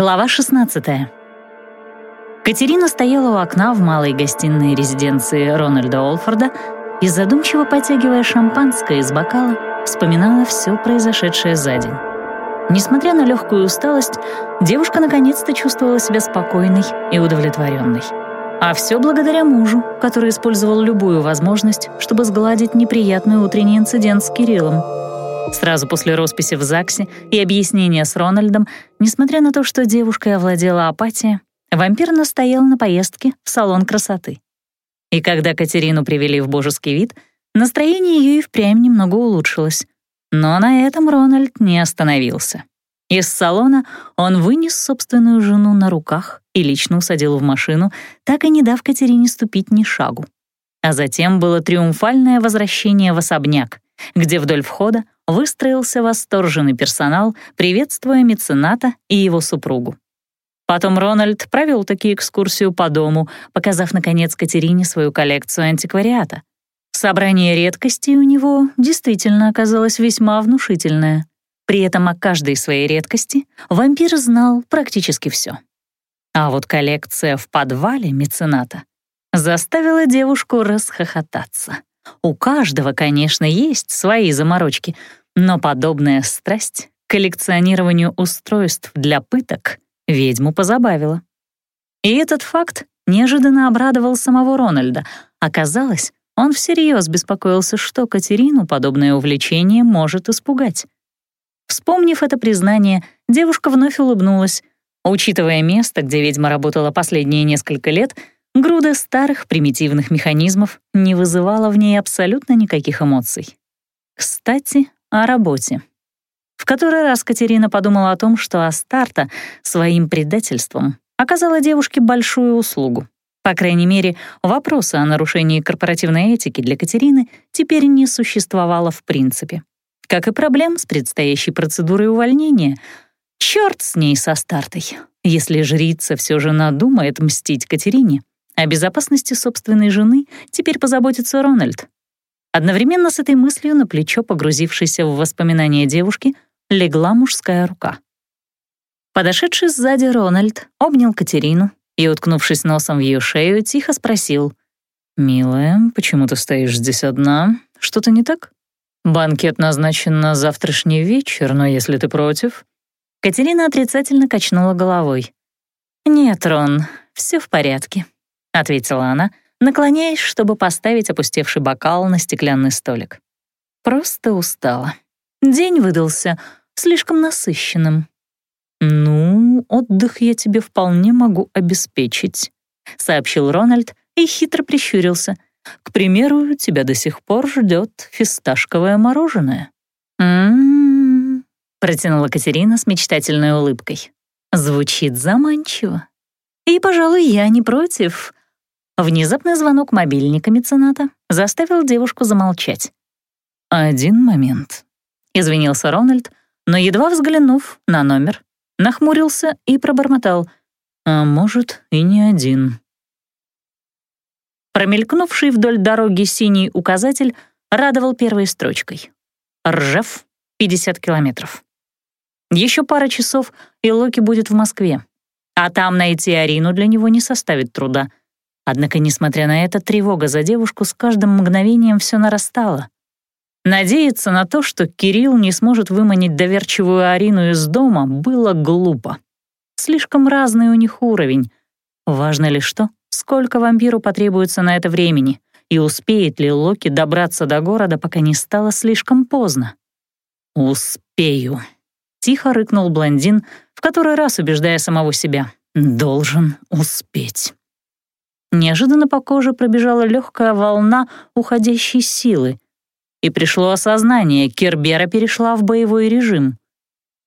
Глава 16. Катерина стояла у окна в малой гостиной резиденции Рональда Олфорда и, задумчиво потягивая шампанское из бокала, вспоминала все произошедшее за день. Несмотря на легкую усталость, девушка наконец-то чувствовала себя спокойной и удовлетворенной. А все благодаря мужу, который использовал любую возможность, чтобы сгладить неприятный утренний инцидент с Кириллом — Сразу после росписи в ЗАГСе и объяснения с Рональдом, несмотря на то, что девушкой овладела апатия, вампир настоял на поездке в салон красоты. И когда Катерину привели в божеский вид, настроение ее и впрямь немного улучшилось. Но на этом Рональд не остановился. Из салона он вынес собственную жену на руках и лично усадил в машину, так и не дав Катерине ступить ни шагу. А затем было триумфальное возвращение в особняк, где вдоль входа выстроился восторженный персонал, приветствуя мецената и его супругу. Потом Рональд провел таки экскурсию по дому, показав, наконец, Катерине свою коллекцию антиквариата. Собрание редкостей у него действительно оказалось весьма внушительное. При этом о каждой своей редкости вампир знал практически все. А вот коллекция в подвале мецената заставила девушку расхохотаться. У каждого, конечно, есть свои заморочки, но подобная страсть к коллекционированию устройств для пыток ведьму позабавила. И этот факт неожиданно обрадовал самого Рональда. Оказалось, он всерьез беспокоился, что Катерину подобное увлечение может испугать. Вспомнив это признание, девушка вновь улыбнулась. Учитывая место, где ведьма работала последние несколько лет, груда старых примитивных механизмов не вызывала в ней абсолютно никаких эмоций. Кстати, о работе. В который раз Катерина подумала о том, что Астарта своим предательством оказала девушке большую услугу. По крайней мере, вопроса о нарушении корпоративной этики для Катерины теперь не существовало в принципе. Как и проблем с предстоящей процедурой увольнения. Черт с ней со стартой. Если жрица все же надумает мстить Катерине, о безопасности собственной жены теперь позаботится Рональд, Одновременно с этой мыслью на плечо, погрузившейся в воспоминания девушки, легла мужская рука. Подошедший сзади Рональд обнял Катерину и, уткнувшись носом в ее шею, тихо спросил. «Милая, почему ты стоишь здесь одна? Что-то не так? Банкет назначен на завтрашний вечер, но если ты против...» Катерина отрицательно качнула головой. «Нет, Рон, все в порядке», — ответила она, наклоняясь, чтобы поставить опустевший бокал на стеклянный столик. Просто устала. День выдался слишком насыщенным. «Ну, отдых я тебе вполне могу обеспечить», — сообщил Рональд и хитро прищурился. «К примеру, тебя до сих пор ждет фисташковое мороженое». «М-м-м», протянула Катерина с мечтательной улыбкой. «Звучит заманчиво. И, пожалуй, я не против Внезапный звонок мобильника мецената заставил девушку замолчать. «Один момент», — извинился Рональд, но, едва взглянув на номер, нахмурился и пробормотал. «А может, и не один». Промелькнувший вдоль дороги синий указатель радовал первой строчкой. Ржев, 50 километров. Еще пара часов, и Локи будет в Москве. А там найти Арину для него не составит труда — Однако, несмотря на это, тревога за девушку с каждым мгновением все нарастала. Надеяться на то, что Кирилл не сможет выманить доверчивую Арину из дома, было глупо. Слишком разный у них уровень. Важно лишь то, сколько вампиру потребуется на это времени, и успеет ли Локи добраться до города, пока не стало слишком поздно. «Успею», — тихо рыкнул блондин, в который раз убеждая самого себя. «Должен успеть». Неожиданно по коже пробежала легкая волна уходящей силы, и пришло осознание, Кербера перешла в боевой режим.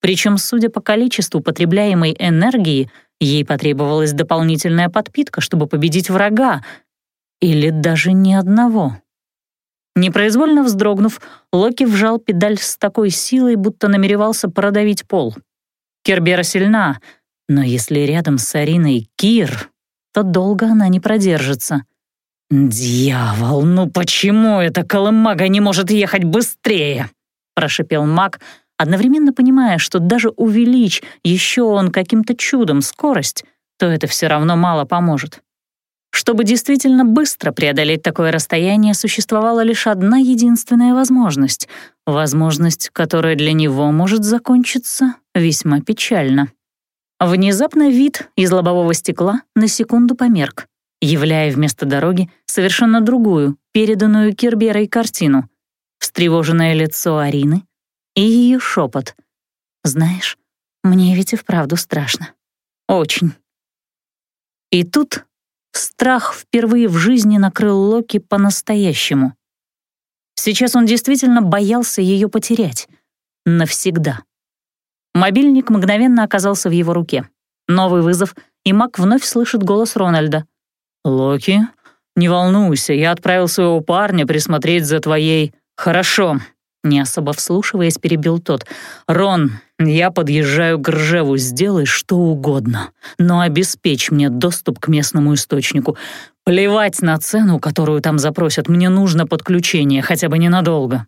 Причем, судя по количеству потребляемой энергии, ей потребовалась дополнительная подпитка, чтобы победить врага, или даже ни одного. Непроизвольно вздрогнув, Локи вжал педаль с такой силой, будто намеревался продавить пол. Кербера сильна, но если рядом с Ариной Кир, то долго она не продержится. «Дьявол, ну почему эта колымага не может ехать быстрее?» — прошипел маг, одновременно понимая, что даже увеличь еще он каким-то чудом скорость, то это все равно мало поможет. Чтобы действительно быстро преодолеть такое расстояние, существовала лишь одна единственная возможность — возможность, которая для него может закончиться весьма печально. Внезапно вид из лобового стекла на секунду померк, являя вместо дороги совершенно другую, переданную Кирберой картину. Встревоженное лицо Арины и ее шепот. «Знаешь, мне ведь и вправду страшно. Очень». И тут Страх впервые в жизни накрыл Локи по-настоящему. Сейчас он действительно боялся ее потерять. Навсегда. Мобильник мгновенно оказался в его руке. Новый вызов, и Мак вновь слышит голос Рональда. «Локи, не волнуйся, я отправил своего парня присмотреть за твоей...» «Хорошо», — не особо вслушиваясь, перебил тот. «Рон, я подъезжаю к Ржеву, сделай что угодно, но обеспечь мне доступ к местному источнику. Плевать на цену, которую там запросят, мне нужно подключение, хотя бы ненадолго».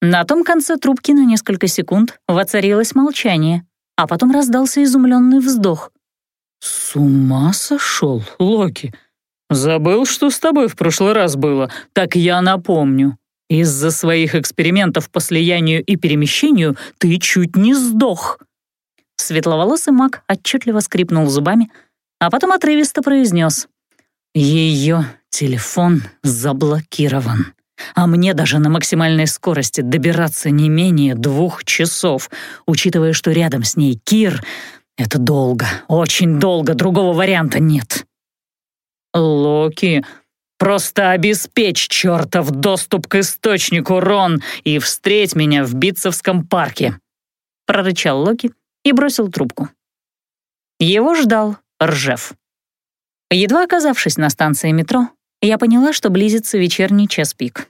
На том конце трубки на несколько секунд воцарилось молчание, а потом раздался изумленный вздох. «С ума сошел, Локи? Забыл, что с тобой в прошлый раз было? Так я напомню. Из-за своих экспериментов по слиянию и перемещению ты чуть не сдох». Светловолосый маг отчетливо скрипнул зубами, а потом отрывисто произнес. «Ее телефон заблокирован, а мне даже на максимальной скорости добираться не менее двух часов, учитывая, что рядом с ней Кир. Это долго, очень долго, другого варианта нет». «Локи», Просто обеспечь чертов доступ к источнику, Рон, и встреть меня в Битцевском парке!» Прорычал Локи и бросил трубку. Его ждал Ржев. Едва оказавшись на станции метро, я поняла, что близится вечерний час пик.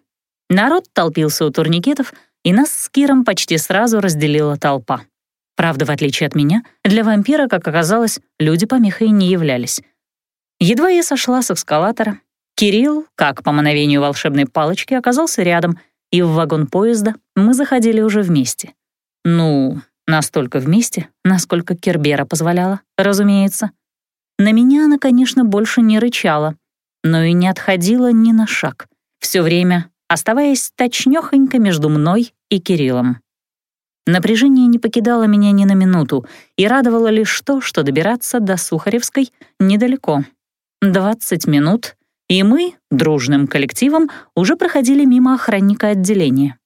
Народ толпился у турникетов, и нас с Киром почти сразу разделила толпа. Правда, в отличие от меня, для вампира, как оказалось, люди помехой не являлись. Едва я сошла с эскалатора, Кирилл, как по мановению волшебной палочки, оказался рядом, и в вагон поезда мы заходили уже вместе. Ну, настолько вместе, насколько Кербера позволяла, разумеется. На меня она, конечно, больше не рычала, но и не отходила ни на шаг, все время оставаясь точнёхонько между мной и Кириллом. Напряжение не покидало меня ни на минуту и радовало лишь то, что добираться до Сухаревской недалеко. 20 минут и мы, дружным коллективом, уже проходили мимо охранника отделения.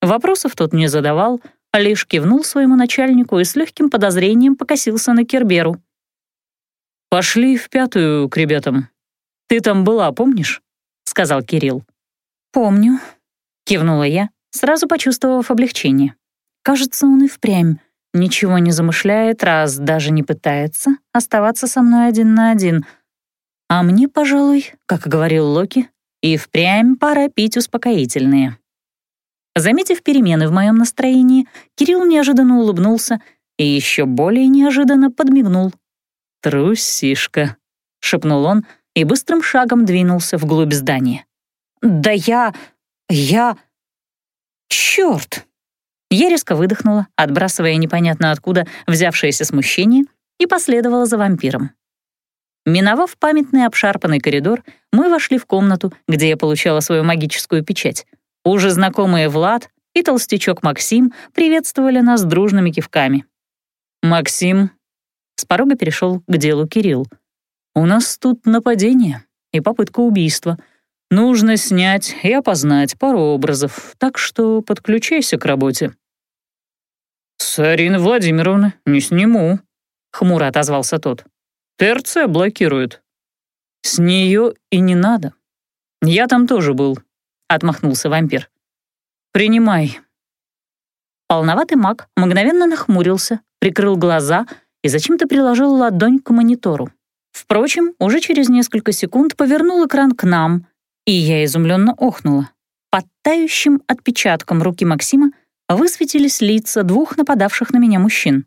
Вопросов тот не задавал, а лишь кивнул своему начальнику и с легким подозрением покосился на Керберу. «Пошли в пятую к ребятам. Ты там была, помнишь?» — сказал Кирилл. «Помню», — кивнула я, сразу почувствовав облегчение. «Кажется, он и впрямь ничего не замышляет, раз даже не пытается оставаться со мной один на один — а мне, пожалуй, как говорил Локи, и впрямь пора пить успокоительные. Заметив перемены в моем настроении, Кирилл неожиданно улыбнулся и еще более неожиданно подмигнул. «Трусишка», — шепнул он и быстрым шагом двинулся вглубь здания. «Да я... я... Черт!» Я резко выдохнула, отбрасывая непонятно откуда взявшееся смущение, и последовала за вампиром. Миновав памятный обшарпанный коридор, мы вошли в комнату, где я получала свою магическую печать. Уже знакомые Влад и толстячок Максим приветствовали нас дружными кивками. «Максим», — с порога перешел к делу Кирилл, «у нас тут нападение и попытка убийства. Нужно снять и опознать пару образов, так что подключайся к работе». «С Арины Владимировны не сниму», — хмуро отозвался тот. ТРЦ блокирует». «С нее и не надо. Я там тоже был», — отмахнулся вампир. «Принимай». Полноватый маг мгновенно нахмурился, прикрыл глаза и зачем-то приложил ладонь к монитору. Впрочем, уже через несколько секунд повернул экран к нам, и я изумленно охнула. Под тающим отпечатком руки Максима высветились лица двух нападавших на меня мужчин.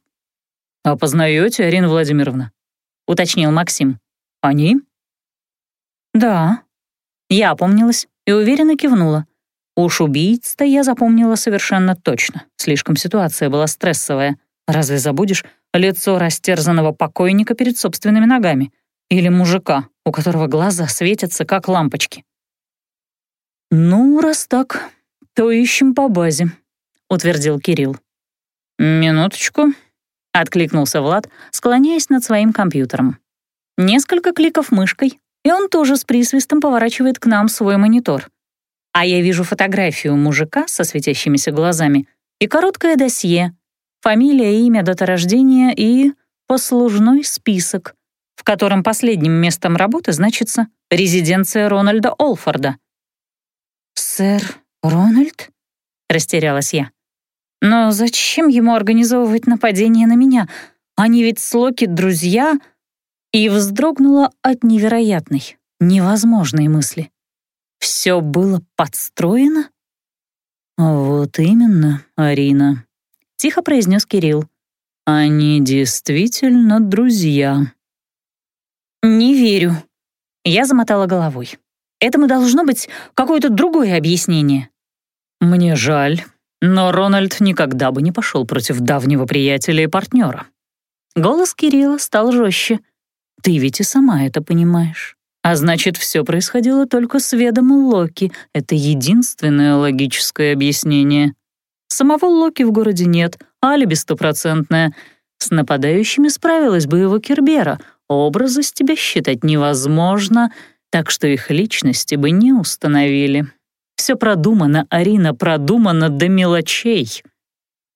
«Опознаете, Арина Владимировна?» — уточнил Максим. «Они?» «Да». Я опомнилась и уверенно кивнула. Уж убийц-то я запомнила совершенно точно. Слишком ситуация была стрессовая. Разве забудешь лицо растерзанного покойника перед собственными ногами? Или мужика, у которого глаза светятся, как лампочки? «Ну, раз так, то ищем по базе», — утвердил Кирилл. «Минуточку», — откликнулся Влад, склоняясь над своим компьютером. Несколько кликов мышкой, и он тоже с присвистом поворачивает к нам свой монитор. А я вижу фотографию мужика со светящимися глазами и короткое досье, фамилия, имя, дата рождения и послужной список, в котором последним местом работы значится резиденция Рональда Олфорда. «Сэр Рональд?» — растерялась я. «Но зачем ему организовывать нападение на меня? Они ведь с Локи друзья...» И вздрогнула от невероятной, невозможной мысли. Все было подстроено? Вот именно, Арина, тихо произнес Кирилл. Они действительно друзья. Не верю. Я замотала головой. Этому должно быть какое-то другое объяснение. Мне жаль, но Рональд никогда бы не пошел против давнего приятеля и партнера. Голос Кирилла стал жестче. Ты ведь и сама это понимаешь. А значит, все происходило только с ведома Локи. Это единственное логическое объяснение. Самого Локи в городе нет, алиби стопроцентное. С нападающими справилась бы его Кербера. Образы с тебя считать невозможно, так что их личности бы не установили. Все продумано, Арина, продумано до мелочей.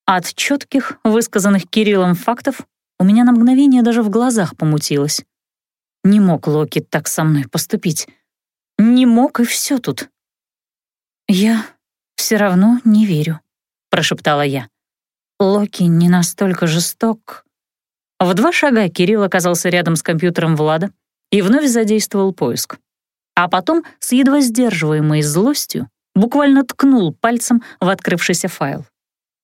От четких, высказанных Кириллом фактов у меня на мгновение даже в глазах помутилось. Не мог Локи так со мной поступить. Не мог, и все тут. «Я все равно не верю», — прошептала я. «Локи не настолько жесток». В два шага Кирилл оказался рядом с компьютером Влада и вновь задействовал поиск. А потом, с едва сдерживаемой злостью, буквально ткнул пальцем в открывшийся файл.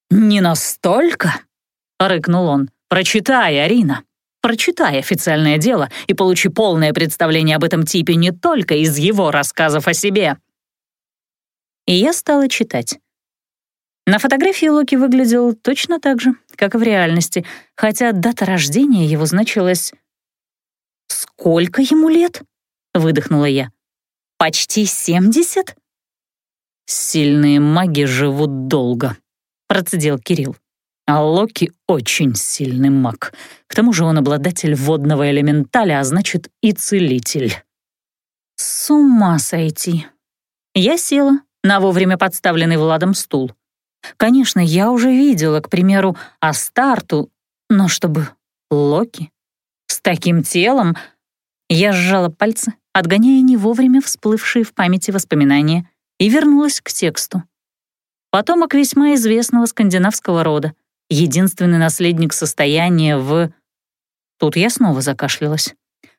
«Не настолько?» — рыкнул он. «Прочитай, Арина!» Прочитай официальное дело и получи полное представление об этом типе не только из его рассказов о себе. И я стала читать. На фотографии Локи выглядел точно так же, как и в реальности, хотя дата рождения его значилась... «Сколько ему лет?» — выдохнула я. «Почти семьдесят?» «Сильные маги живут долго», — процедил Кирилл. А Локи очень сильный маг. К тому же он обладатель водного элементаля, а значит и целитель. С ума сойти. Я села на вовремя подставленный Владом стул. Конечно, я уже видела, к примеру, Астарту, но чтобы Локи с таким телом... Я сжала пальцы, отгоняя не вовремя всплывшие в памяти воспоминания, и вернулась к тексту. Потомок весьма известного скандинавского рода, единственный наследник состояния в... Тут я снова закашлялась.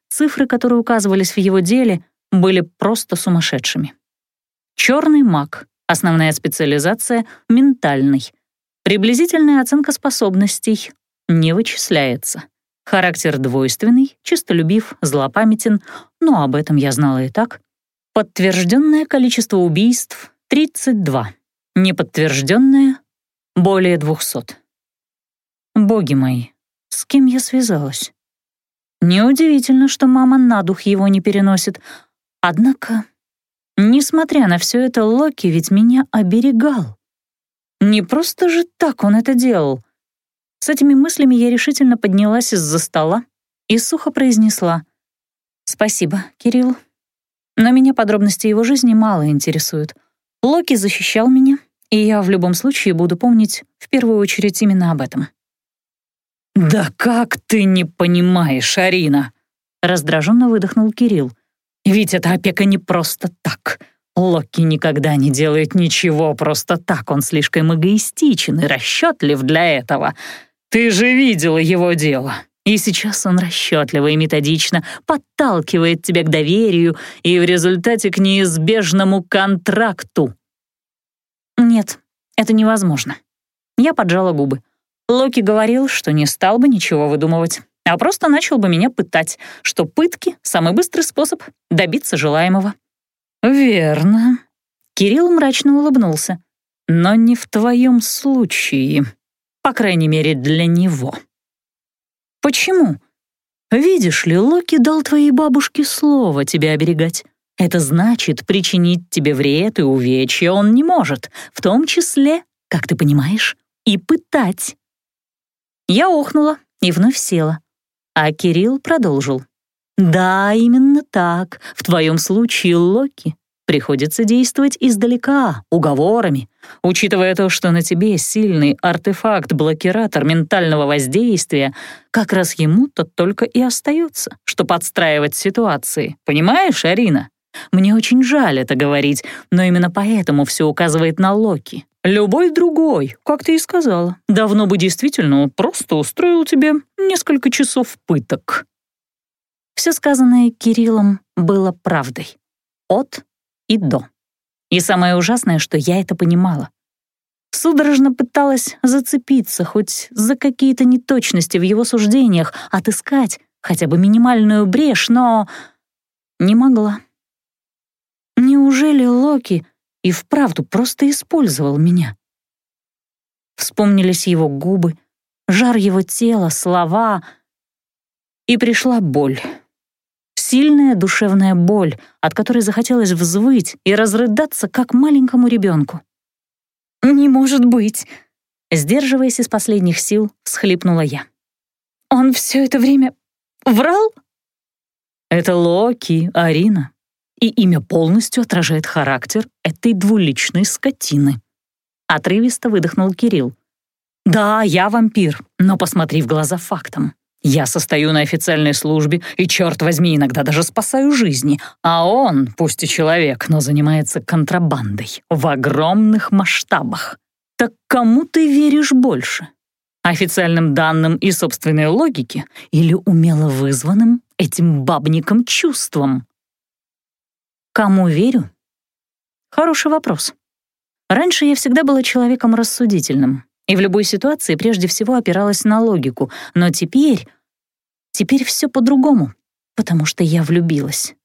Цифры, которые указывались в его деле, были просто сумасшедшими. Черный маг, основная специализация — ментальный. Приблизительная оценка способностей не вычисляется. Характер двойственный, чистолюбив, злопамятен, но об этом я знала и так. Подтвержденное количество убийств — 32. Неподтвержденное — более 200. Боги мои, с кем я связалась? Неудивительно, что мама на дух его не переносит. Однако, несмотря на все это, Локи ведь меня оберегал. Не просто же так он это делал. С этими мыслями я решительно поднялась из-за стола и сухо произнесла «Спасибо, Кирилл, но меня подробности его жизни мало интересуют. Локи защищал меня, и я в любом случае буду помнить в первую очередь именно об этом». «Да как ты не понимаешь, Арина?» Раздраженно выдохнул Кирилл. «Ведь эта опека не просто так. Локи никогда не делает ничего просто так, он слишком эгоистичен и расчетлив для этого. Ты же видела его дело. И сейчас он расчетливо и методично подталкивает тебя к доверию и в результате к неизбежному контракту». «Нет, это невозможно». Я поджала губы. Локи говорил, что не стал бы ничего выдумывать, а просто начал бы меня пытать, что пытки — самый быстрый способ добиться желаемого. «Верно», — Кирилл мрачно улыбнулся. «Но не в твоем случае. По крайней мере, для него». «Почему?» «Видишь ли, Локи дал твоей бабушке слово тебя оберегать. Это значит, причинить тебе вред и увечья он не может, в том числе, как ты понимаешь, и пытать». Я охнула и вновь села, а Кирилл продолжил. «Да, именно так. В твоем случае, Локи, приходится действовать издалека, уговорами. Учитывая то, что на тебе сильный артефакт-блокиратор ментального воздействия, как раз ему-то только и остается, что подстраивать ситуации. Понимаешь, Арина? Мне очень жаль это говорить, но именно поэтому все указывает на Локи. Любой другой, как ты и сказала, давно бы действительно просто устроил тебе несколько часов пыток. Все сказанное Кириллом было правдой. От и до. И самое ужасное, что я это понимала. Судорожно пыталась зацепиться хоть за какие-то неточности в его суждениях, отыскать хотя бы минимальную брешь, но не могла. Неужели Локи и вправду просто использовал меня? Вспомнились его губы, жар его тела, слова, и пришла боль. Сильная душевная боль, от которой захотелось взвыть и разрыдаться, как маленькому ребенку. «Не может быть!» Сдерживаясь из последних сил, всхлипнула я. «Он все это время врал?» «Это Локи, Арина и имя полностью отражает характер этой двуличной скотины. Отрывисто выдохнул Кирилл. «Да, я вампир, но посмотри в глаза фактам. Я состою на официальной службе и, черт возьми, иногда даже спасаю жизни, а он, пусть и человек, но занимается контрабандой в огромных масштабах. Так кому ты веришь больше? Официальным данным и собственной логике или умело вызванным этим бабником чувством? Кому верю? Хороший вопрос. Раньше я всегда была человеком рассудительным и в любой ситуации прежде всего опиралась на логику, но теперь... Теперь все по-другому, потому что я влюбилась.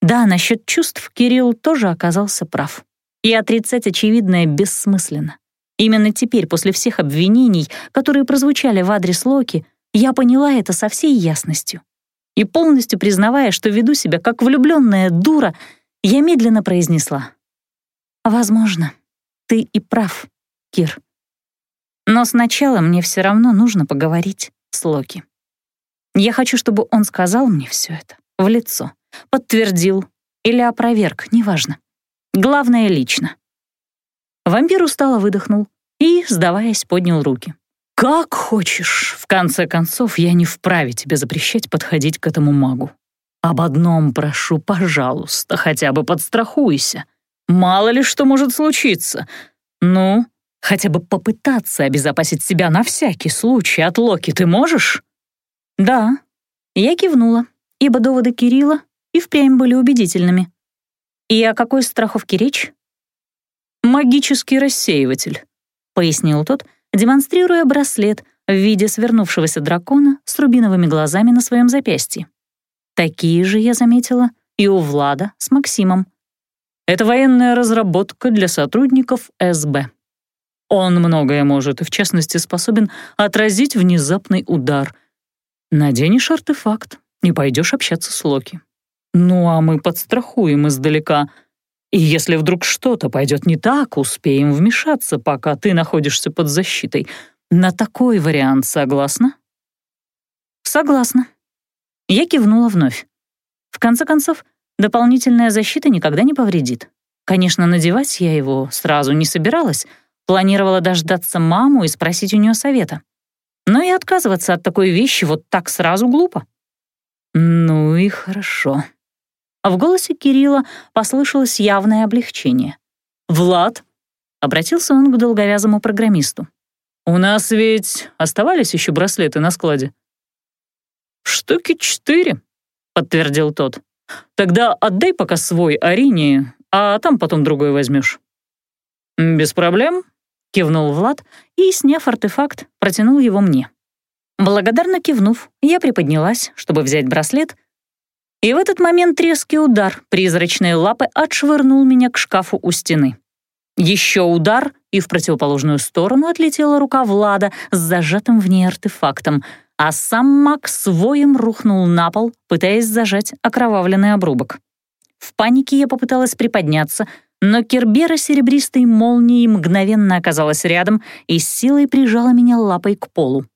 Да, насчет чувств Кирилл тоже оказался прав. И отрицать очевидное бессмысленно. Именно теперь, после всех обвинений, которые прозвучали в адрес Локи, я поняла это со всей ясностью. И полностью признавая, что веду себя как влюбленная дура — я медленно произнесла. «Возможно, ты и прав, Кир. Но сначала мне все равно нужно поговорить с Локи. Я хочу, чтобы он сказал мне все это в лицо, подтвердил или опроверг, неважно. Главное — лично». Вампир устало выдохнул и, сдаваясь, поднял руки. «Как хочешь. В конце концов, я не вправе тебе запрещать подходить к этому магу. Об одном прошу, пожалуйста, хотя бы подстрахуйся. Мало ли что может случиться. Ну, хотя бы попытаться обезопасить себя на всякий случай от Локи ты можешь? Да. Я кивнула, ибо доводы Кирилла и впрямь были убедительными. И о какой страховке речь? «Магический рассеиватель», — пояснил тот, демонстрируя браслет в виде свернувшегося дракона с рубиновыми глазами на своем запястье. Такие же я заметила и у Влада с Максимом. Это военная разработка для сотрудников СБ. Он многое может и, в частности, способен отразить внезапный удар. Наденешь артефакт и пойдешь общаться с Локи. Ну а мы подстрахуем издалека. И если вдруг что-то пойдет не так, успеем вмешаться, пока ты находишься под защитой. На такой вариант согласна? Согласна. Я кивнула вновь. В конце концов, дополнительная защита никогда не повредит. Конечно, надевать я его сразу не собиралась, планировала дождаться маму и спросить у нее совета. Но и отказываться от такой вещи вот так сразу глупо. Ну и хорошо. А в голосе Кирилла послышалось явное облегчение. «Влад», — обратился он к долговязому программисту, «у нас ведь оставались еще браслеты на складе?» «Штуки четыре», — подтвердил тот. «Тогда отдай пока свой Арине, а там потом другой возьмешь». «Без проблем», — кивнул Влад и, сняв артефакт, протянул его мне. Благодарно кивнув, я приподнялась, чтобы взять браслет, И в этот момент резкий удар призрачной лапы отшвырнул меня к шкафу у стены. Еще удар, и в противоположную сторону отлетела рука Влада с зажатым в ней артефактом, а сам маг своим рухнул на пол, пытаясь зажать окровавленный обрубок. В панике я попыталась приподняться, но Кербера серебристой молнией мгновенно оказалась рядом и с силой прижала меня лапой к полу.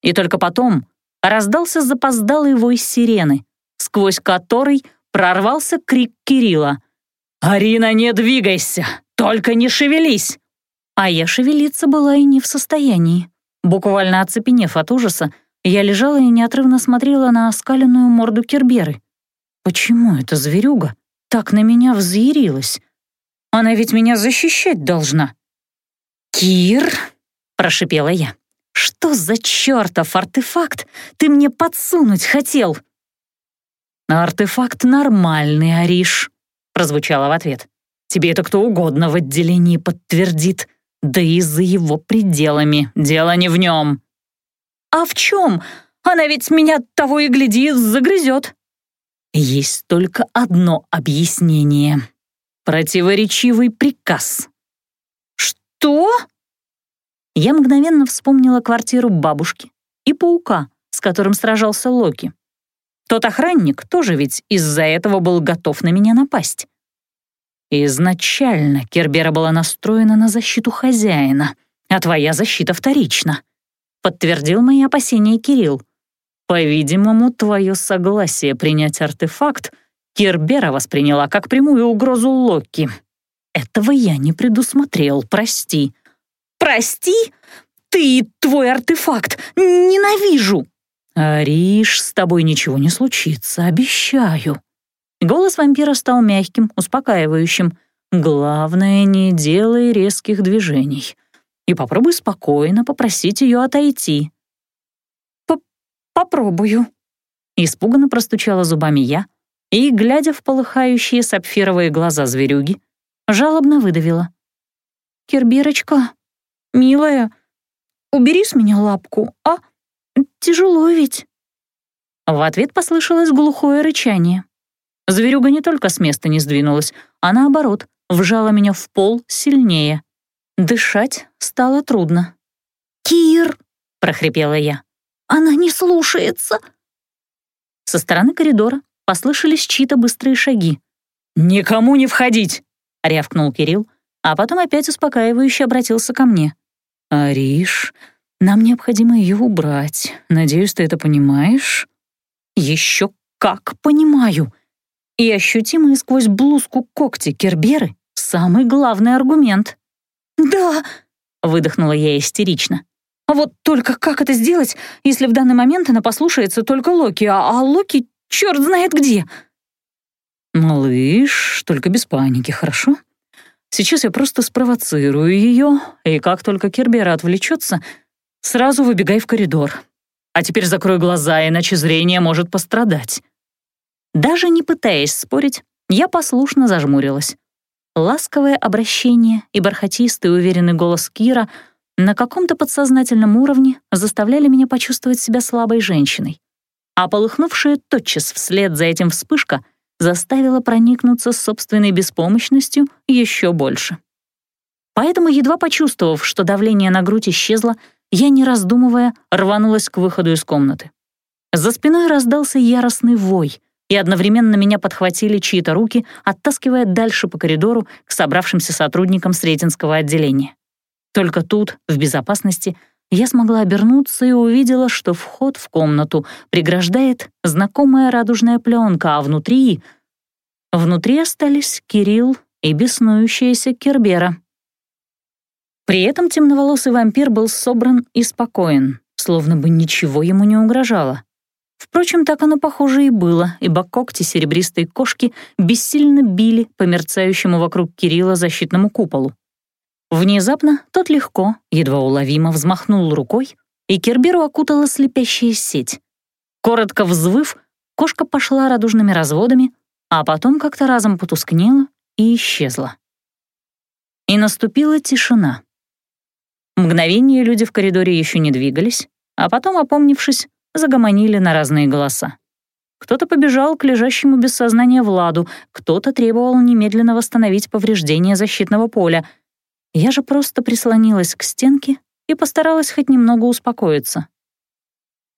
И только потом раздался запоздалый вой сирены, сквозь который прорвался крик Кирилла. «Арина, не двигайся! Только не шевелись!» А я шевелиться была и не в состоянии. Буквально оцепенев от ужаса, я лежала и неотрывно смотрела на оскаленную морду Керберы. Почему эта зверюга так на меня взъярилась? Она ведь меня защищать должна. «Кир!» — прошипела я. «Что за чертов артефакт ты мне подсунуть хотел?» «Артефакт нормальный, Ариш», — прозвучало в ответ. «Тебе это кто угодно в отделении подтвердит. Да и за его пределами. Дело не в нем». «А в чем? Она ведь меня того и гляди загрызет». Есть только одно объяснение. Противоречивый приказ. «Что?» Я мгновенно вспомнила квартиру бабушки и паука, с которым сражался Локи. Тот охранник тоже ведь из-за этого был готов на меня напасть. Изначально Кербера была настроена на защиту хозяина, а твоя защита вторична, подтвердил мои опасения Кирилл. По-видимому, твое согласие принять артефакт Кербера восприняла как прямую угрозу Локи. Этого я не предусмотрел, прости. Прости? Ты и твой артефакт! Ненавижу! «Ариш, с тобой ничего не случится, обещаю». Голос вампира стал мягким, успокаивающим. «Главное, не делай резких движений. И попробуй спокойно попросить ее отойти». П «Попробую». Испуганно простучала зубами я и, глядя в полыхающие сапфировые глаза зверюги, жалобно выдавила. «Кербирочка, милая, убери с меня лапку, а?» Тяжело ведь». В ответ послышалось глухое рычание. Зверюга не только с места не сдвинулась, а наоборот, вжала меня в пол сильнее. Дышать стало трудно. «Кир!» — прохрипела я. «Она не слушается!» Со стороны коридора послышались чьи-то быстрые шаги. «Никому не входить!» — рявкнул Кирилл, а потом опять успокаивающе обратился ко мне. «Ариш, нам необходимо ее убрать. Надеюсь, ты это понимаешь?» «Еще как понимаю!» И ощутимые сквозь блузку когти Керберы — самый главный аргумент. «Да!» — выдохнула я истерично. «А вот только как это сделать, если в данный момент она послушается только Локи, а, а Локи черт знает где?» «Малыш, только без паники, хорошо? Сейчас я просто спровоцирую ее, и как только Кербера отвлечется, Сразу выбегай в коридор. А теперь закрой глаза, иначе зрение может пострадать». Даже не пытаясь спорить, я послушно зажмурилась. Ласковое обращение и бархатистый уверенный голос Кира на каком-то подсознательном уровне заставляли меня почувствовать себя слабой женщиной. А полыхнувшая тотчас вслед за этим вспышка заставила проникнуться собственной беспомощностью еще больше. Поэтому, едва почувствовав, что давление на грудь исчезло, я, не раздумывая, рванулась к выходу из комнаты. За спиной раздался яростный вой, и одновременно меня подхватили чьи-то руки, оттаскивая дальше по коридору к собравшимся сотрудникам Сретенского отделения. Только тут, в безопасности, я смогла обернуться и увидела, что вход в комнату преграждает знакомая радужная пленка, а внутри... Внутри остались Кирилл и беснующаяся Кербера. При этом темноволосый вампир был собран и спокоен, словно бы ничего ему не угрожало. Впрочем, так оно, похоже, и было, ибо когти серебристой кошки бессильно били по мерцающему вокруг Кирилла защитному куполу. Внезапно тот легко, едва уловимо взмахнул рукой, и Керберу окутала слепящая сеть. Коротко взвыв, кошка пошла радужными разводами, а потом как-то разом потускнела и исчезла. И наступила тишина. Мгновение люди в коридоре еще не двигались, а потом, опомнившись, загомонили на разные голоса. Кто-то побежал к лежащему без сознания Владу, кто-то требовал немедленно восстановить повреждения защитного поля. Я же просто прислонилась к стенке и постаралась хоть немного успокоиться.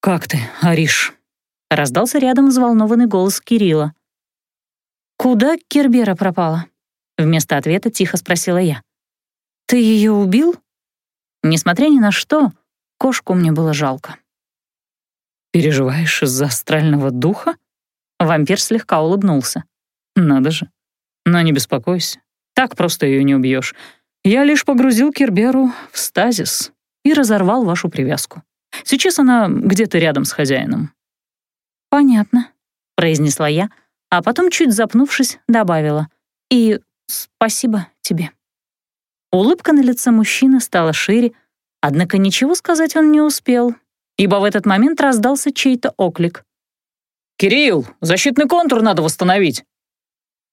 «Как ты, Ариш?» — раздался рядом взволнованный голос Кирилла. «Куда Кербера пропала?» — вместо ответа тихо спросила я. «Ты ее убил?» Несмотря ни на что, кошку мне было жалко. «Переживаешь из-за астрального духа?» Вампир слегка улыбнулся. «Надо же. Но не беспокойся, так просто ее не убьешь. Я лишь погрузил Керберу в стазис и разорвал вашу привязку. Сейчас она где-то рядом с хозяином». «Понятно», — произнесла я, а потом, чуть запнувшись, добавила. «И спасибо тебе». Улыбка на лице мужчины стала шире, однако ничего сказать он не успел, ибо в этот момент раздался чей-то оклик. «Кирилл, защитный контур надо восстановить!»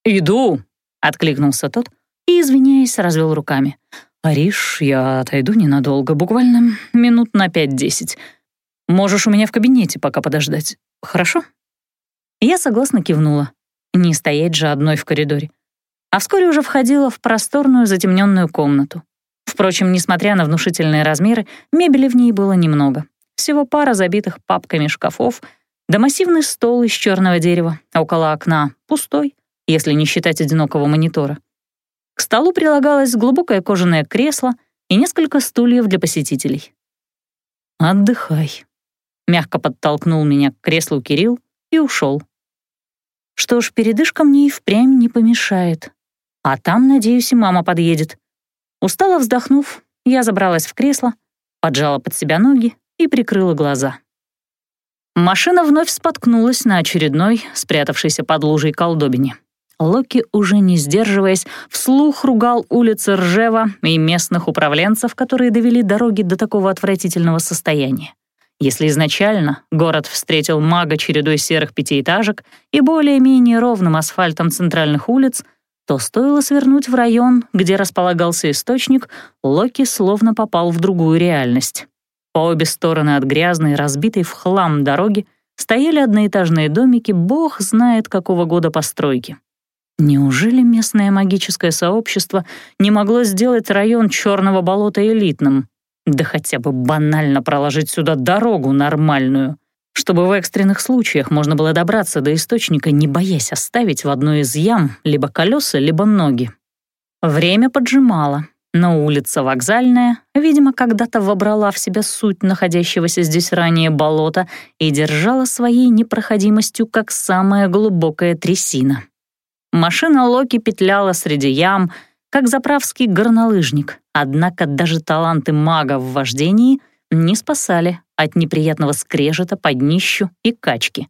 «Иду!» — откликнулся тот и, извиняясь, развел руками. «Ариш, я отойду ненадолго, буквально минут на пять-десять. Можешь у меня в кабинете пока подождать, хорошо?» Я согласно кивнула. Не стоять же одной в коридоре. А вскоре уже входила в просторную затемненную комнату. Впрочем, несмотря на внушительные размеры, мебели в ней было немного. Всего пара забитых папками шкафов, да массивный стол из черного дерева, около окна, пустой, если не считать одинокого монитора. К столу прилагалось глубокое кожаное кресло и несколько стульев для посетителей. «Отдыхай», — мягко подтолкнул меня к креслу Кирилл и ушел. Что ж, передышка мне и впрямь не помешает. А там, надеюсь, и мама подъедет. Устало вздохнув, я забралась в кресло, поджала под себя ноги и прикрыла глаза. Машина вновь споткнулась на очередной, спрятавшейся под лужей колдобине. Локи, уже не сдерживаясь, вслух ругал улицы Ржева и местных управленцев, которые довели дороги до такого отвратительного состояния. Если изначально город встретил мага чередой серых пятиэтажек и более-менее ровным асфальтом центральных улиц, то стоило свернуть в район, где располагался источник, Локи словно попал в другую реальность. По обе стороны от грязной, разбитой в хлам дороги стояли одноэтажные домики, бог знает какого года постройки. Неужели местное магическое сообщество не могло сделать район Черного болота элитным? Да хотя бы банально проложить сюда дорогу нормальную, чтобы в экстренных случаях можно было добраться до источника, не боясь оставить в одной из ям либо колеса, либо ноги. Время поджимало, но улица Вокзальная, видимо, когда-то вобрала в себя суть находящегося здесь ранее болота и держала своей непроходимостью как самая глубокая трясина. Машина Локи петляла среди ям, как заправский горнолыжник, однако даже таланты мага в вождении не спасали от неприятного скрежета под днищу и качки.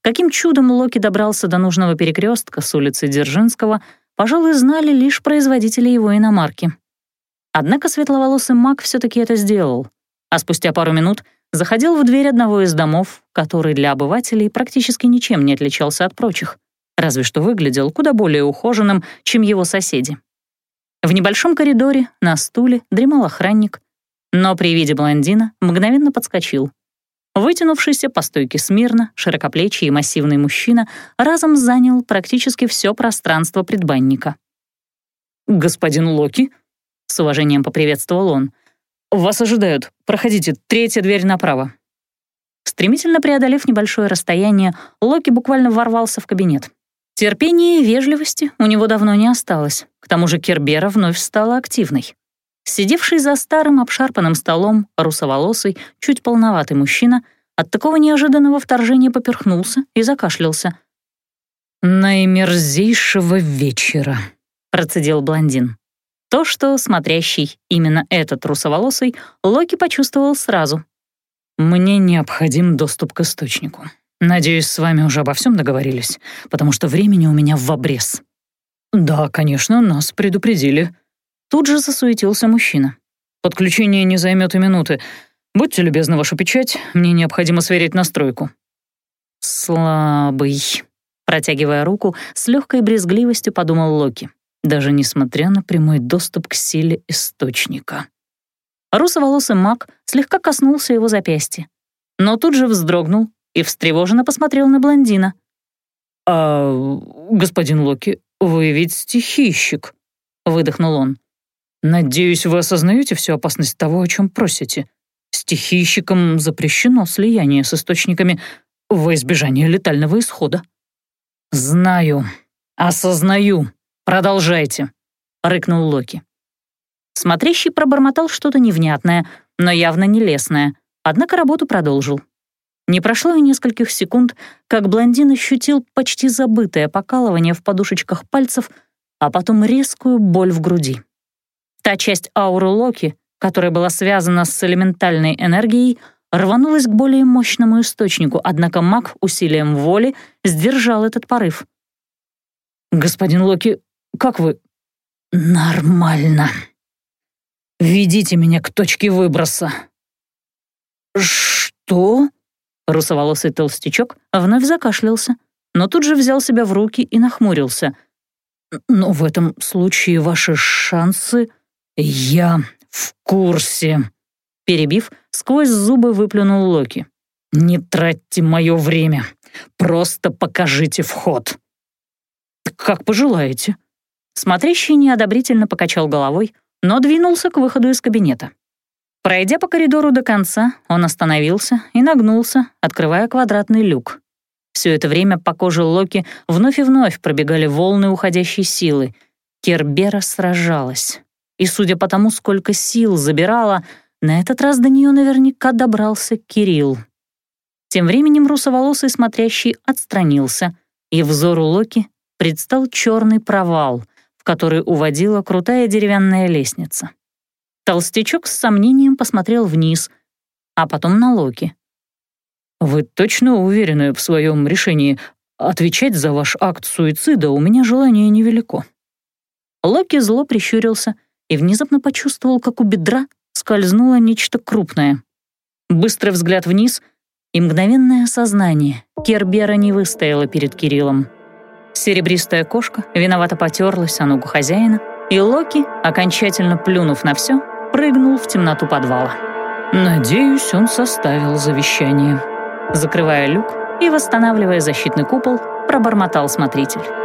Каким чудом Локи добрался до нужного перекрестка с улицы Дзержинского, пожалуй, знали лишь производители его иномарки. Однако светловолосый маг все-таки это сделал, а спустя пару минут заходил в дверь одного из домов, который для обывателей практически ничем не отличался от прочих разве что выглядел куда более ухоженным, чем его соседи. В небольшом коридоре на стуле дремал охранник, но при виде блондина мгновенно подскочил. Вытянувшийся по стойке смирно, широкоплечий и массивный мужчина разом занял практически все пространство предбанника. «Господин Локи», — с уважением поприветствовал он, «вас ожидают. Проходите, третья дверь направо». Стремительно преодолев небольшое расстояние, Локи буквально ворвался в кабинет. Терпения и вежливости у него давно не осталось. К тому же Кербера вновь стала активной. Сидевший за старым обшарпанным столом, русоволосый, чуть полноватый мужчина от такого неожиданного вторжения поперхнулся и закашлялся. «Наимерзейшего вечера», — процедил блондин. То, что смотрящий именно этот русоволосый, Локи почувствовал сразу. «Мне необходим доступ к источнику. Надеюсь, с вами уже обо всем договорились, потому что времени у меня в обрез». «Да, конечно, нас предупредили». Тут же засуетился мужчина. «Подключение не займет и минуты. Будьте любезны, вашу печать, мне необходимо сверить настройку». «Слабый», — протягивая руку, с легкой брезгливостью подумал Локи, даже несмотря на прямой доступ к силе источника. Русоволосый маг слегка коснулся его запястья, но тут же вздрогнул и встревоженно посмотрел на блондина. «А, господин Локи, вы ведь стихийщик», — выдохнул он. «Надеюсь, вы осознаете всю опасность того, о чем просите. Стихийщикам запрещено слияние с источниками во избежание летального исхода». «Знаю, осознаю. Продолжайте», — рыкнул Локи. Смотрящий пробормотал что-то невнятное, но явно нелестное, однако работу продолжил. Не прошло и нескольких секунд, как блондин ощутил почти забытое покалывание в подушечках пальцев, а потом резкую боль в груди. Та часть ауры Локи, которая была связана с элементальной энергией, рванулась к более мощному источнику, однако маг усилием воли сдержал этот порыв. «Господин Локи, как вы?» «Нормально. Ведите меня к точке выброса». «Что?» Русоволосый толстячок вновь закашлялся, но тут же взял себя в руки и нахмурился. «Но в этом случае ваши шансы...» «Я в курсе», — перебив, сквозь зубы выплюнул Локи. «Не тратьте мое время. Просто покажите вход». «Как пожелаете». Смотрящий неодобрительно покачал головой, но двинулся к выходу из кабинета. Пройдя по коридору до конца, он остановился и нагнулся, открывая квадратный люк. Все это время по коже Локи вновь и вновь пробегали волны уходящей силы. Кербера сражалась. И судя по тому, сколько сил забирала, на этот раз до нее наверняка добрался Кирилл. Тем временем русоволосый смотрящий отстранился, и взору Локи предстал черный провал, который уводила крутая деревянная лестница. Толстячок с сомнением посмотрел вниз, а потом на Локи. «Вы точно уверены в своем решении? Отвечать за ваш акт суицида у меня желание невелико». Локи зло прищурился и внезапно почувствовал, как у бедра скользнуло нечто крупное. Быстрый взгляд вниз и мгновенное осознание. Кербера не выстояла перед Кириллом. Серебристая кошка виновато потерлась о ногу хозяина, и Локи, окончательно плюнув на все, прыгнул в темноту подвала. Надеюсь, он составил завещание. Закрывая люк и восстанавливая защитный купол, пробормотал смотритель.